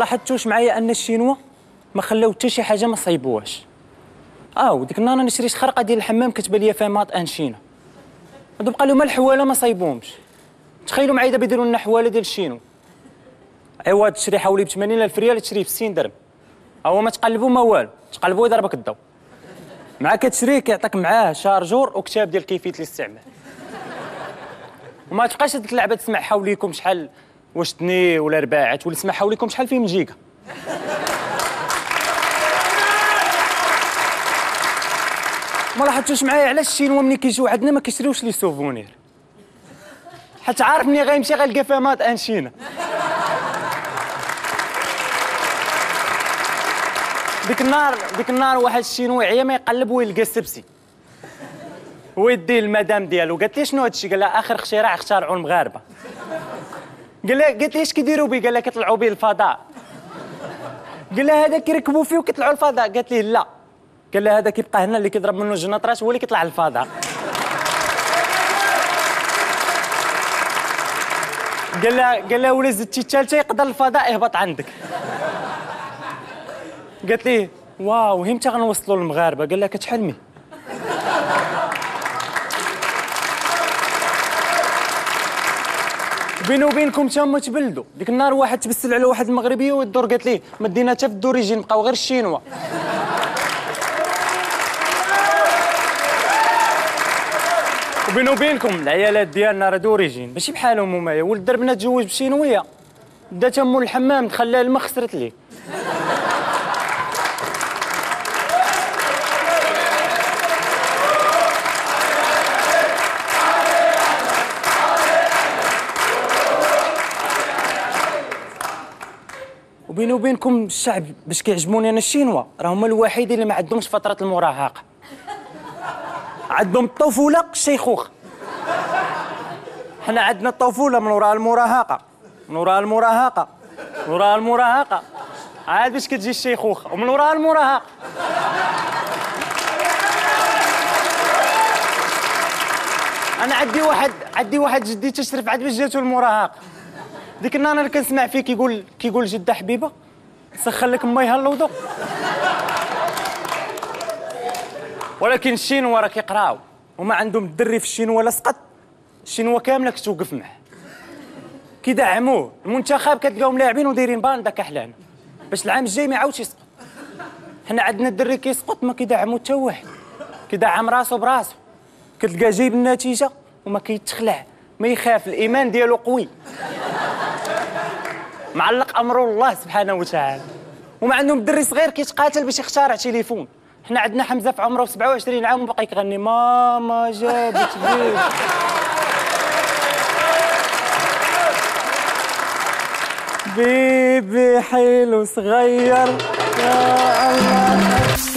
لاحظتوش معايا أن الشينوا ما خلاو حتى شي حاجة ما صايبوهاش. آه وديك النهار أنا شريت خرقة ديال الحمام كتبان لي فيها ماط انشينا هادو بقى لهم الحوالة ما صايبوهمش. تخيلوا معايا دابا يديروا لنا حوالة ديال الشينو عوض تشري حوالي ب 80 ريال تشريه ب 60 درهم. هو ما تقلبوا ما والو. تقلبوا يضربك الضو مع كتشريه كيعطيك معاه شارجور وكتاب ديال كيفية الاستعمال. وما تبقاش هذيك اللعبه تسمع حوليكم شحال واش تني ولا رباعات ولا تسمع حوليكم شحال فيه من جيجا؟ ما لاحظتوش معايا علاش الشينوا ملي كيجيو عندنا ما كيشريوش les souvenirs؟ حيت عارف ملي غيمشي غيلقى فيها made in China ديك النهار ديك النهار واحد الشينوي عيا يقلب ويلقى السبسي ويدي المدام ديالو قالت لي شنو هادشي قال لها آخر اختراع اخترعوا المغاربه قال لها قالت لي اش كيديروا به قال لها كيطلعوا به الفضاء. قال لها هذا كيركبوا فيه وكيطلعوا الفضاء؟ قالت لي لا. قال لها هذا كيبقى هنا اللي كيضرب منه الجناطرات هو اللي كيطلع للفضاء قال لها قال لها ولا زدتي الثالثه يقدر الفضاء يهبط عندك. قالت لي واو إمتى غنوصلوا للمغاربة. قال لها كتحلمي بيني وبينكم تما تبلدوا. ديك النهار واحد تبسل على واحد المغربيه والدور قالت ليه ما دينا حتى في الدوريجين بقاو غير الشينوا. وبيني وبينكم العيالات ديالنا راه دوريجين ماشي بحالهم هما ولد دربنا تزوج بشينوية. دات امو الحمام دخلها الماء خسرت ليه. وبيني وبينكم الشعب باش كيعجبوني أنا الشينوا. راه هما الوحيدين اللي ما عندهمش فترة المراهقة. عندهم الطفولة الشيخوخه حنا عندنا الطفولة من وراء المراهقة. من وراء المراهقة. من وراء المراهقة. عاد باش كتجي الشيخوخه ومن وراء المراهقة. أنا عندي واحد عندي واحد جدي تشرف عاد باش جاتو المراهقة. ديك النهار أنا كنسمع فيه كيقول كيقول جده حبيبة سخن لك ميها الوضوء ولكن الشينوا راه كيقراو وما عندهم الدري في الشينوا لا سقط؟ الشينوا كامله كتوقف معاه كيدعموه. المنتخب كتلقاهم لاعبين ودايرين باندا كحلان باش العام الجاي ما يعاودش يسقط. حنا عندنا الدري كيسقط ما كيدعمو حتى واحد. كيدعم راسو براسو. كتلقاه جايب النتيجة وما كيتخلع. ما يخاف الإيمان ديالو قوي. معلق امره الله سبحانه وتعالى. وما عندهم الدري صغير كيتقاتل باش يخترع تليفون. حنا عندنا حمزة في عمره 27 عام وباقي كيغني ماما جابت بيت بيبي حلو صغير. يا الله.